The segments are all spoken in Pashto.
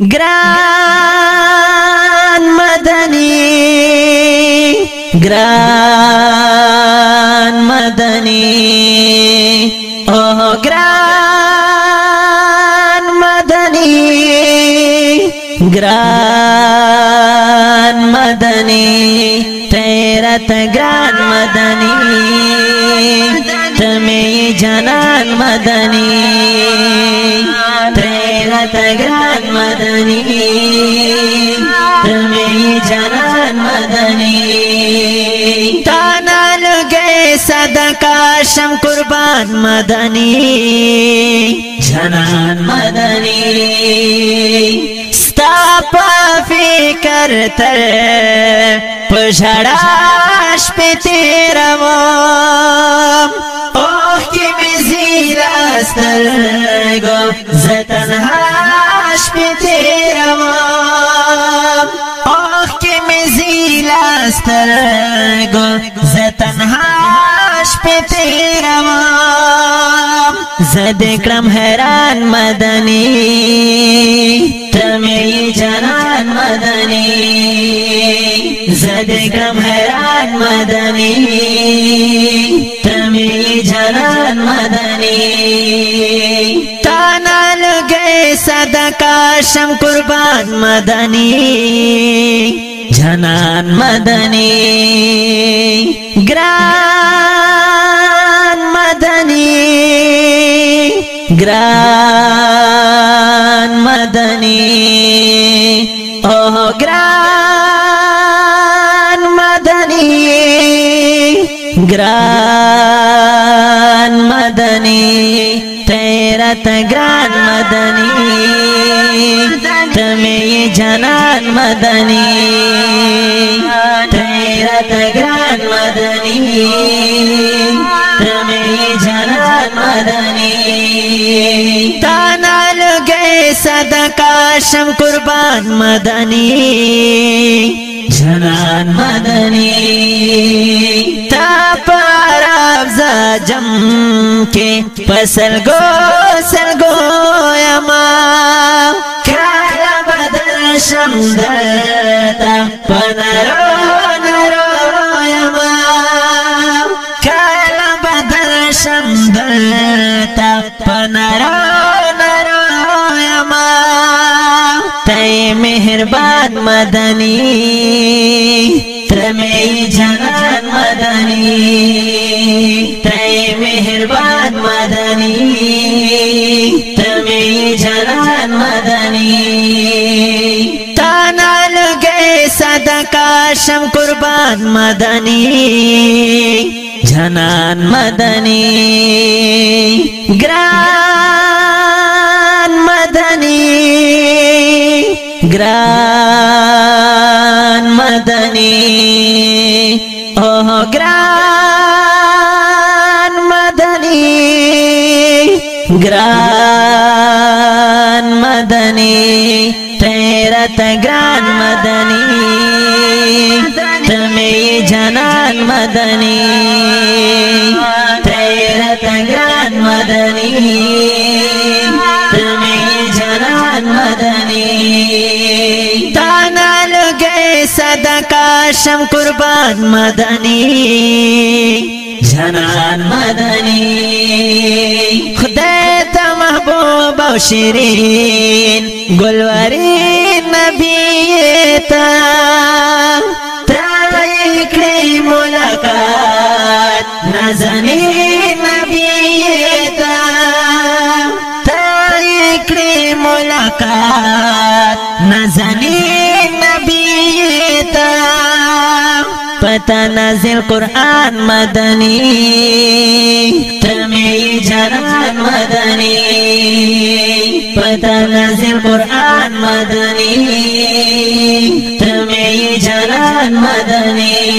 گران مدنی گران مدنی او گران مدنی گران مدنی تیرت گران مدنی تمی جنان مدنی तगरान मदनी तुम्हें जनान मदनी ताना गए सदका कुर्बान मदनी जनान मदनी स्तापा फिकर तर पुझड़ा شپې تیروم اوخ کې مې زیر استرګو زه تنها شپې تیروم اوخ کې مې زیر استرګو زه تنها شپې تیروم زه دې کړم حیران مدني تمې جنان مدني صدقم حیران مدنی تمی جنان مدنی تانا لگے صدقہ شم قربان مدنی جنان مدنی گران مدنی گران मदनी ते रथ ज्ञान मदनी त्र मेरी जनाद मदनी टे रत मदनी त्र मेरी जनाद मदनी तदकाश मदनी جنان مدنی تا پارا افزا جم کے پسل گو سل گو मेहरबान मदनी त्रमेई जनान मदनी त्रय मेहरबान मदनी त्रमेई जनान मदनी ताना लगे सदका शम कुर्बान मदनी जनान मदनी ग्राम gran madani oh gran madani gran madani tera ta gran madani tumhe janan madani tera gran কাশম কুরবান মদনী জানান মদনী খুদায় মাহবুব শিরিন গোলওয়ারি নবী তা তাই মোলাকাত না জানি متنزل قرآن مدنی ترمی جنان مدنی متنزل قرآن مدنی ترمی جنان مدنی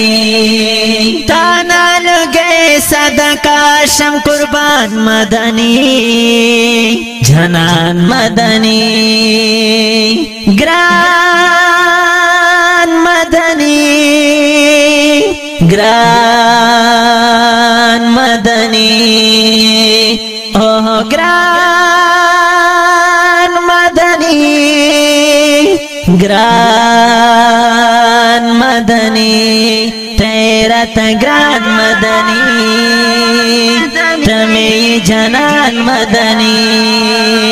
تانا لگے صدقہ شم قربان مدنی جنان مدنی گران ګران مدني او ګران مدني ګران مدني تیرت ګران مدني تمه جنان مدني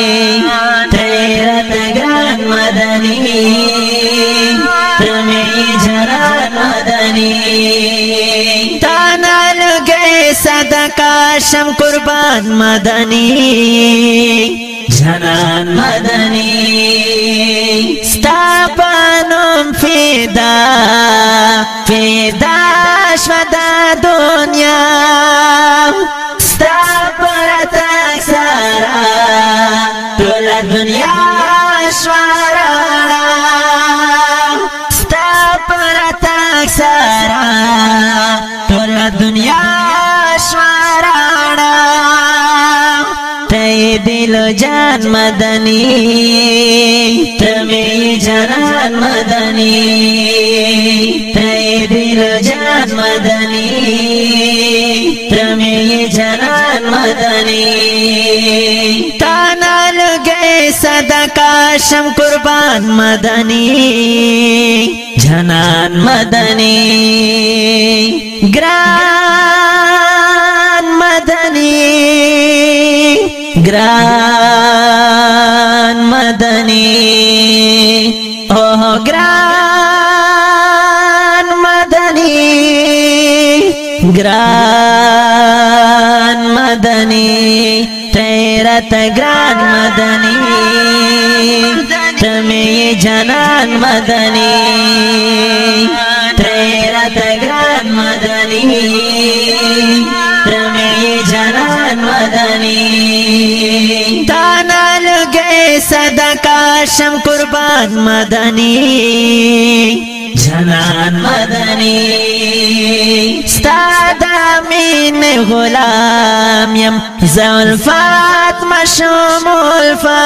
شم قربان مدنی جنان مدنی ستا پانم فیدا فیدا شو دا دنیا जन्मदनीयि जनान् मदनी जान तेरिदनी प्रमेयि जनान् मदनी तनालगे सदाकाशं कुर्बान मदनी जनान् मदनी ग्रा ग्रान मदनी तेरा तग्रान मदनी तुम्हें ये जनान मदनी तेरा तग्रान मदनी तुम्हें जनान मदनी ताना लगे सदकाशम कुर्बान मदनी जनान मदनी स्टार دامین غلام یم زلفات مشوم الفا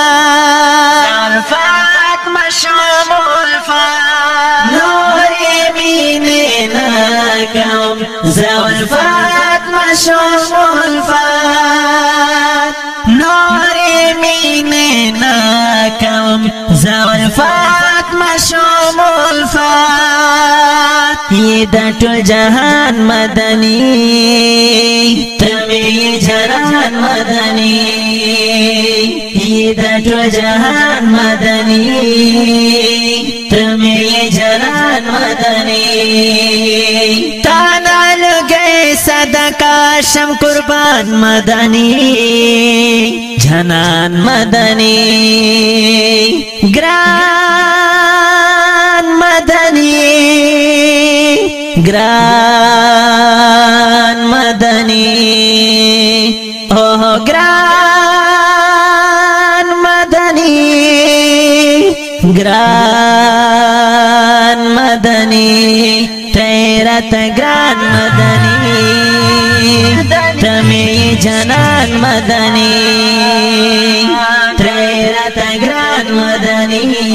زلفات مشوم الفا نور مین ناکم زلفات مشوم الفا نور مین ناکم زلفات ماشوم الفات یہ دا ټول جهان مدني تمه جهان مدني یہ دا ټول جهان مدني تمه جهان مدني تانا لګي صدقه شم قربان مدني جنان مدني ګران ګران مدني او ګران مدني ګران مدني تیرت ګران مدني تمي جنان مدني تیرت ګران مدني